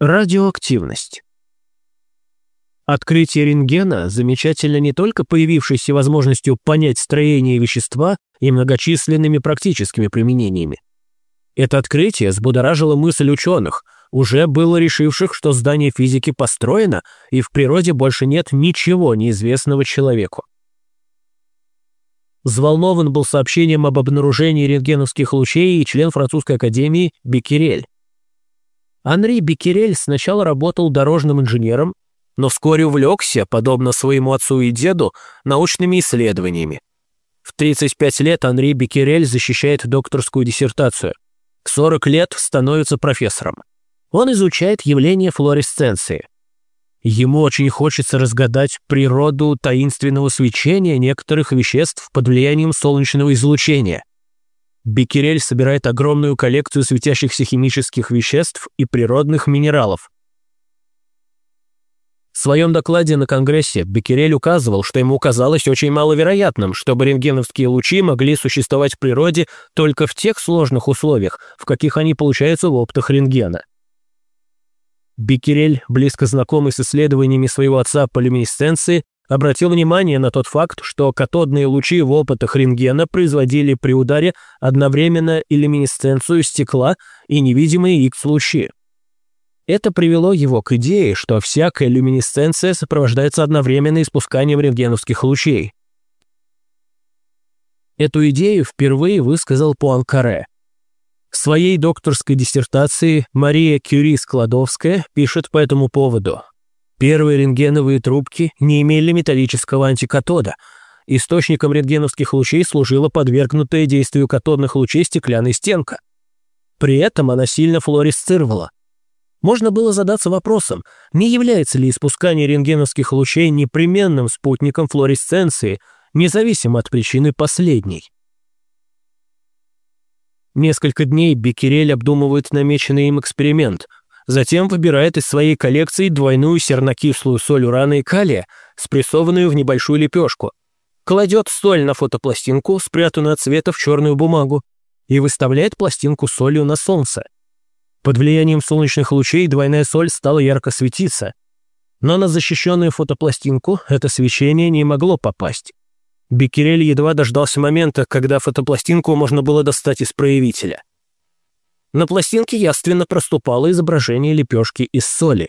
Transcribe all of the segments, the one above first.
Радиоактивность. Открытие рентгена замечательно не только появившейся возможностью понять строение вещества и многочисленными практическими применениями. Это открытие взбудоражило мысль ученых, уже было решивших, что здание физики построено, и в природе больше нет ничего неизвестного человеку. Взволнован был сообщением об обнаружении рентгеновских лучей и член французской академии Беккерель. Анри Беккерель сначала работал дорожным инженером, но вскоре увлекся, подобно своему отцу и деду, научными исследованиями. В 35 лет Анри Беккерель защищает докторскую диссертацию. В 40 лет становится профессором. Он изучает явление флуоресценции. Ему очень хочется разгадать природу таинственного свечения некоторых веществ под влиянием солнечного излучения. Беккерель собирает огромную коллекцию светящихся химических веществ и природных минералов. В своем докладе на Конгрессе Беккерель указывал, что ему казалось очень маловероятным, чтобы рентгеновские лучи могли существовать в природе только в тех сложных условиях, в каких они получаются в оптах рентгена. Беккерель, близко знакомый с исследованиями своего отца по люминесценции, обратил внимание на тот факт, что катодные лучи в опытах рентгена производили при ударе одновременно и люминесценцию стекла и невидимые X-лучи. Это привело его к идее, что всякая люминесценция сопровождается одновременно испусканием рентгеновских лучей. Эту идею впервые высказал Пуанкаре. В своей докторской диссертации Мария Кюри Складовская пишет по этому поводу – Первые рентгеновые трубки не имели металлического антикатода. Источником рентгеновских лучей служила подвергнутая действию катодных лучей стеклянная стенка. При этом она сильно флуоресцировала. Можно было задаться вопросом, не является ли испускание рентгеновских лучей непременным спутником флуоресценции, независимо от причины последней. Несколько дней Беккерель обдумывает намеченный им эксперимент – Затем выбирает из своей коллекции двойную сернокислую соль урана и калия, спрессованную в небольшую лепешку. Кладет соль на фотопластинку, спрятанную от света в черную бумагу, и выставляет пластинку солью на солнце. Под влиянием солнечных лучей двойная соль стала ярко светиться. Но на защищенную фотопластинку это свечение не могло попасть. Беккерель едва дождался момента, когда фотопластинку можно было достать из проявителя. На пластинке яственно проступало изображение лепешки из соли.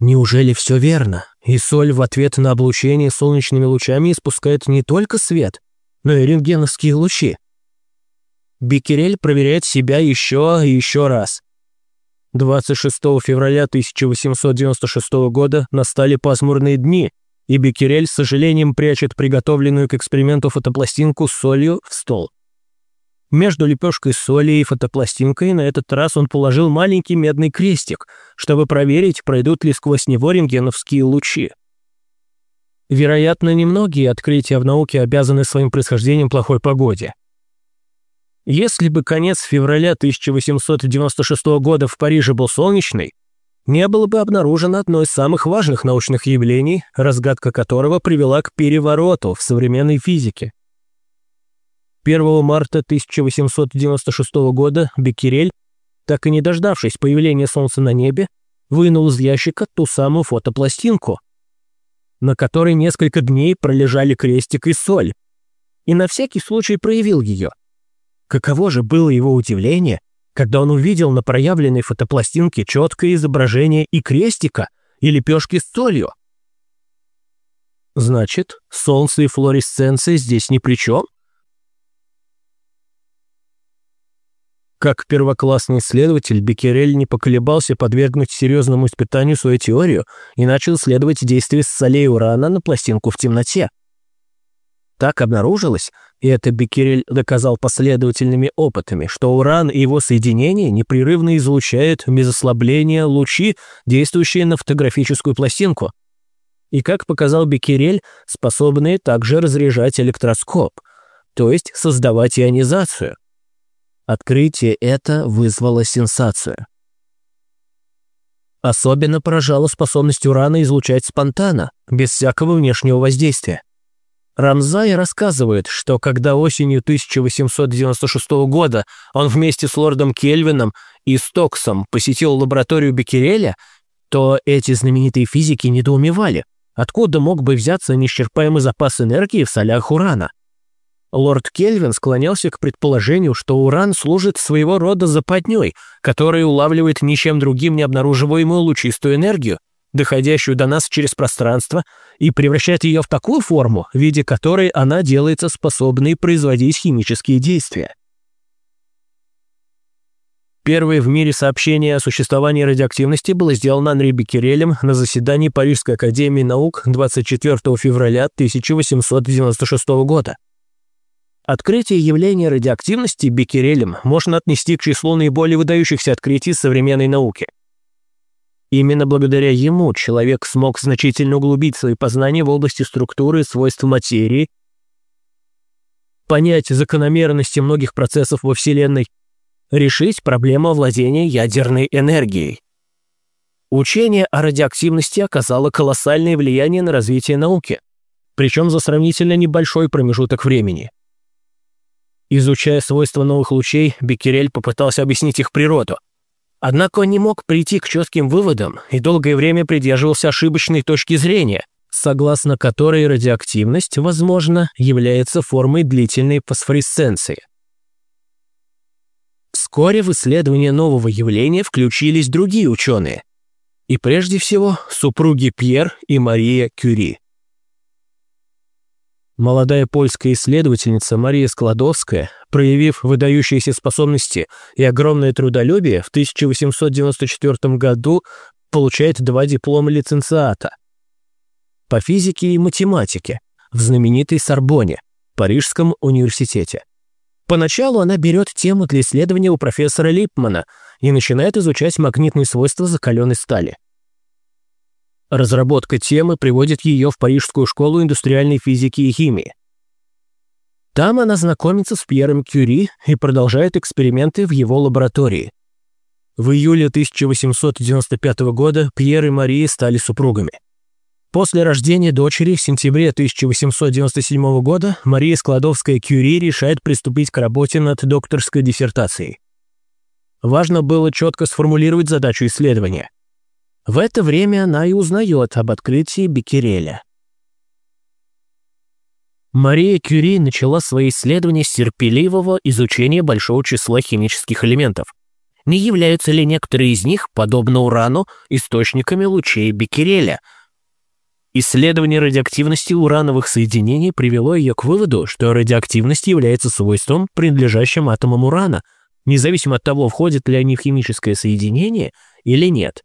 Неужели все верно, и соль в ответ на облучение солнечными лучами испускает не только свет, но и рентгеновские лучи? Беккерель проверяет себя еще и еще раз. 26 февраля 1896 года настали пасмурные дни, и Беккерель с сожалением прячет приготовленную к эксперименту фотопластинку с солью в стол. Между лепешкой соли и фотопластинкой на этот раз он положил маленький медный крестик, чтобы проверить, пройдут ли сквозь него рентгеновские лучи. Вероятно, немногие открытия в науке обязаны своим происхождением плохой погоде. Если бы конец февраля 1896 года в Париже был солнечный, не было бы обнаружено одно из самых важных научных явлений, разгадка которого привела к перевороту в современной физике. 1 марта 1896 года Беккерель, так и не дождавшись появления Солнца на небе, вынул из ящика ту самую фотопластинку, на которой несколько дней пролежали крестик и соль, и на всякий случай проявил ее. Каково же было его удивление, когда он увидел на проявленной фотопластинке четкое изображение и крестика, и лепешки с солью. Значит, солнце и флуоресценция здесь ни при чем? Как первоклассный исследователь, Беккерель не поколебался подвергнуть серьезному испытанию свою теорию и начал исследовать действие солей урана на пластинку в темноте. Так обнаружилось, и это Беккерель доказал последовательными опытами, что уран и его соединения непрерывно излучают без ослабления лучи, действующие на фотографическую пластинку. И, как показал Беккерель, способные также разряжать электроскоп, то есть создавать ионизацию. Открытие это вызвало сенсацию. Особенно поражала способность урана излучать спонтанно, без всякого внешнего воздействия. Рамзай рассказывает, что когда осенью 1896 года он вместе с лордом Кельвином и Стоксом посетил лабораторию Беккереля, то эти знаменитые физики недоумевали, откуда мог бы взяться неисчерпаемый запас энергии в солях урана. Лорд Кельвин склонялся к предположению, что уран служит своего рода западней, который улавливает ничем другим не обнаруживаемую лучистую энергию, доходящую до нас через пространство, и превращает ее в такую форму, в виде которой она делается способной производить химические действия. Первое в мире сообщение о существовании радиоактивности было сделано Анри Беккерелем на заседании Парижской академии наук 24 февраля 1896 года. Открытие явления радиоактивности Беккерелем можно отнести к числу наиболее выдающихся открытий современной науки. Именно благодаря ему человек смог значительно углубить свои познания в области структуры и свойств материи, понять закономерности многих процессов во Вселенной, решить проблему владения ядерной энергией. Учение о радиоактивности оказало колоссальное влияние на развитие науки, причем за сравнительно небольшой промежуток времени – Изучая свойства новых лучей, Беккерель попытался объяснить их природу. Однако он не мог прийти к четким выводам и долгое время придерживался ошибочной точки зрения, согласно которой радиоактивность, возможно, является формой длительной фосфоресценции. Вскоре в исследование нового явления включились другие ученые, и прежде всего супруги Пьер и Мария Кюри. Молодая польская исследовательница Мария Складовская, проявив выдающиеся способности и огромное трудолюбие, в 1894 году получает два диплома лиценциата по физике и математике в знаменитой Сорбоне, Парижском университете. Поначалу она берет тему для исследования у профессора Липмана и начинает изучать магнитные свойства закаленной стали. Разработка темы приводит ее в Парижскую школу индустриальной физики и химии. Там она знакомится с Пьером Кюри и продолжает эксперименты в его лаборатории. В июле 1895 года Пьер и Мария стали супругами. После рождения дочери в сентябре 1897 года Мария Складовская-Кюри решает приступить к работе над докторской диссертацией. Важно было четко сформулировать задачу исследования. В это время она и узнает об открытии Беккереля. Мария Кюри начала свои исследования с терпеливого изучения большого числа химических элементов. Не являются ли некоторые из них, подобно урану, источниками лучей Беккереля? Исследование радиоактивности урановых соединений привело ее к выводу, что радиоактивность является свойством, принадлежащим атомам урана, независимо от того, входит ли они в химическое соединение или нет.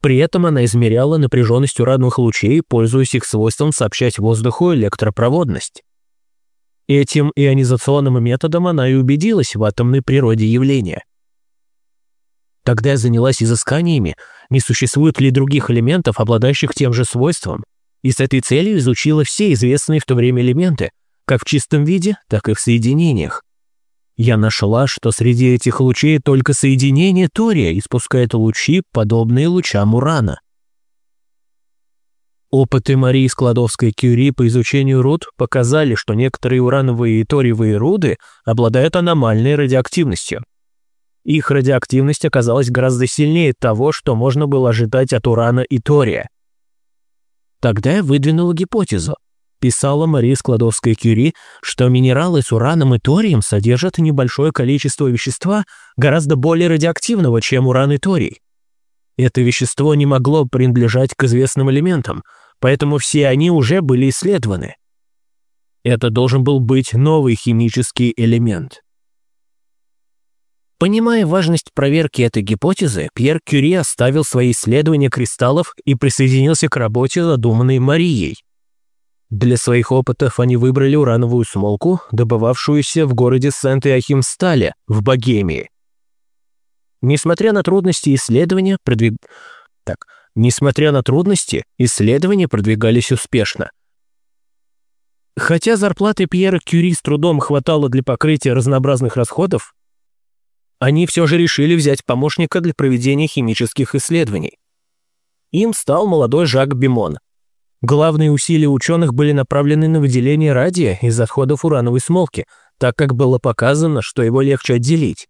При этом она измеряла напряженность урановых лучей, пользуясь их свойством сообщать воздуху электропроводность. Этим ионизационным методом она и убедилась в атомной природе явления. Тогда я занялась изысканиями, не существует ли других элементов, обладающих тем же свойством, и с этой целью изучила все известные в то время элементы, как в чистом виде, так и в соединениях. Я нашла, что среди этих лучей только соединение тория испускает лучи, подобные лучам урана. Опыты Марии Складовской-Кюри по изучению руд показали, что некоторые урановые и ториевые руды обладают аномальной радиоактивностью. Их радиоактивность оказалась гораздо сильнее того, что можно было ожидать от урана и тория. Тогда я выдвинула гипотезу – писала Мария Складовская-Кюри, что минералы с ураном и торием содержат небольшое количество вещества, гораздо более радиоактивного, чем уран и торий. Это вещество не могло принадлежать к известным элементам, поэтому все они уже были исследованы. Это должен был быть новый химический элемент. Понимая важность проверки этой гипотезы, Пьер Кюри оставил свои исследования кристаллов и присоединился к работе, задуманной Марией. Для своих опытов они выбрали урановую смолку, добывавшуюся в городе Сент-Иохим-Стале в Богемии. Несмотря на трудности исследования, продвиг... так, несмотря на трудности, исследования продвигались успешно. Хотя зарплаты Пьера Кюри с трудом хватало для покрытия разнообразных расходов, они все же решили взять помощника для проведения химических исследований. Им стал молодой Жак Бимон – Главные усилия ученых были направлены на выделение радия из отходов урановой смолки, так как было показано, что его легче отделить.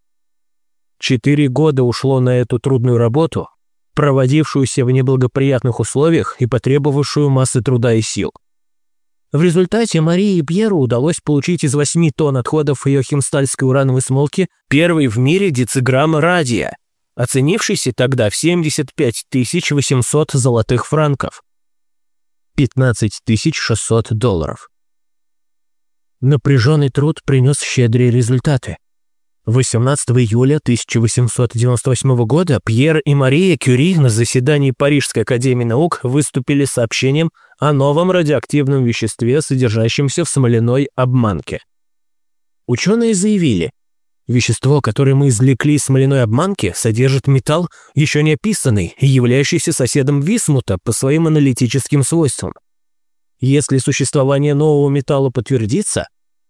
Четыре года ушло на эту трудную работу, проводившуюся в неблагоприятных условиях и потребовавшую массы труда и сил. В результате Марии и Пьеру удалось получить из 8 тонн отходов Йохимстальской урановой смолки первый в мире дециграмм радия, оценившийся тогда в 75 800 золотых франков. 15 600 долларов. Напряженный труд принес щедрые результаты. 18 июля 1898 года Пьер и Мария Кюри на заседании Парижской академии наук выступили с сообщением о новом радиоактивном веществе, содержащемся в смоляной обманке. Ученые заявили, вещество, которое мы извлекли из смоляной обманки, содержит металл, еще не описанный и являющийся соседом висмута по своим аналитическим свойствам. Если существование нового металла подтвердится,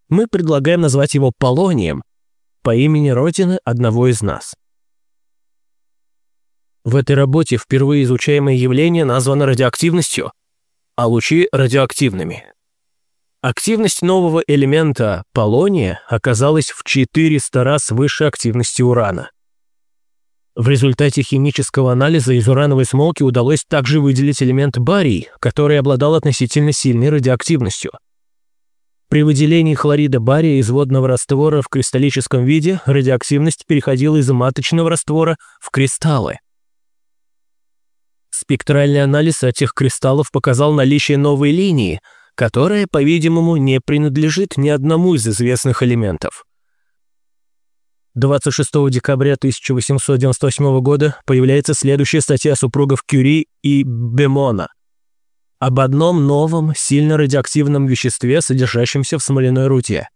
мы предлагаем назвать его полонием по имени Родины одного из нас. В этой работе впервые изучаемое явление названо радиоактивностью, а лучи – радиоактивными. Активность нового элемента полония оказалась в 400 раз выше активности урана. В результате химического анализа из урановой смолки удалось также выделить элемент барий, который обладал относительно сильной радиоактивностью. При выделении хлорида бария из водного раствора в кристаллическом виде радиоактивность переходила из маточного раствора в кристаллы. Спектральный анализ этих кристаллов показал наличие новой линии, которая, по-видимому, не принадлежит ни одному из известных элементов. 26 декабря 1898 года появляется следующая статья супругов Кюри и Бемона об одном новом, сильно радиоактивном веществе, содержащемся в смоляной руте.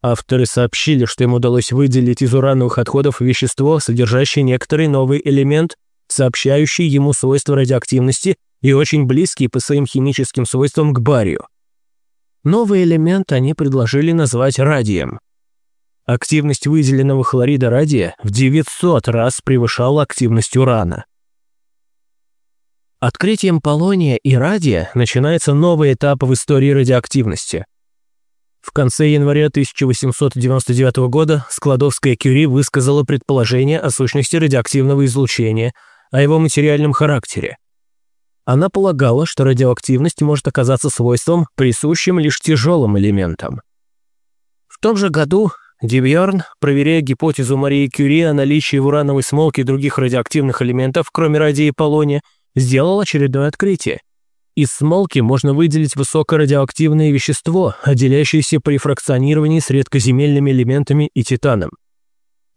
Авторы сообщили, что им удалось выделить из урановых отходов вещество, содержащее некоторый новый элемент, сообщающий ему свойства радиоактивности и очень близкий по своим химическим свойствам к барию. Новый элемент они предложили назвать радием – Активность выделенного хлорида радия в 900 раз превышала активность урана. Открытием полония и радия начинается новый этап в истории радиоактивности. В конце января 1899 года Складовская Кюри высказала предположение о сущности радиоактивного излучения, о его материальном характере. Она полагала, что радиоактивность может оказаться свойством, присущим лишь тяжелым элементам. В том же году Дебьерн, проверяя гипотезу Марии Кюри о наличии в урановой смолке других радиоактивных элементов, кроме радия и полония, сделал очередное открытие. Из смолки можно выделить высокорадиоактивное вещество, отделяющееся при фракционировании с редкоземельными элементами и титаном.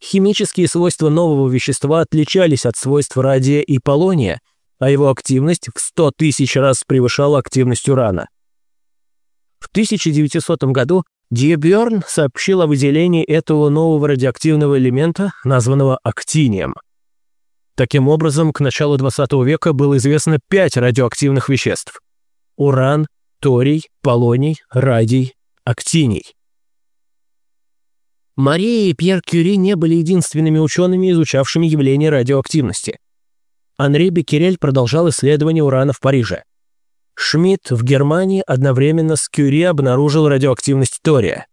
Химические свойства нового вещества отличались от свойств радия и полония, а его активность в 100 тысяч раз превышала активность урана. В 1900 году Диебьерн сообщил о выделении этого нового радиоактивного элемента, названного актинием. Таким образом, к началу 20 века было известно пять радиоактивных веществ – уран, торий, полоний, радий, актиний. Мария и Пьер Кюри не были единственными учеными, изучавшими явление радиоактивности. Анри Беккерель продолжал исследование урана в Париже – Шмидт в Германии одновременно с Кюри обнаружил радиоактивность тория.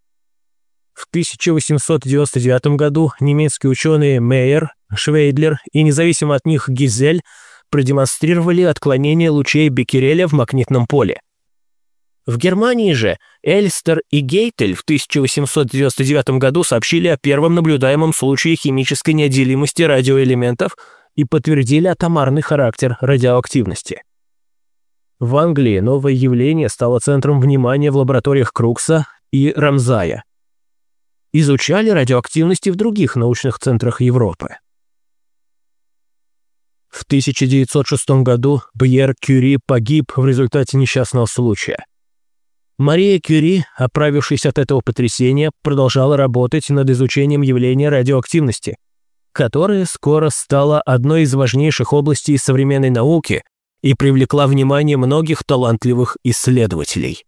В 1899 году немецкие ученые Мейер, Швейдлер и независимо от них Гизель продемонстрировали отклонение лучей Беккереля в магнитном поле. В Германии же Эльстер и Гейтель в 1899 году сообщили о первом наблюдаемом случае химической неотделимости радиоэлементов и подтвердили атомарный характер радиоактивности. В Англии новое явление стало центром внимания в лабораториях Крукса и Рамзая. Изучали радиоактивности в других научных центрах Европы. В 1906 году Пьер Кюри погиб в результате несчастного случая. Мария Кюри, оправившись от этого потрясения, продолжала работать над изучением явления радиоактивности, которое скоро стало одной из важнейших областей современной науки и привлекла внимание многих талантливых исследователей.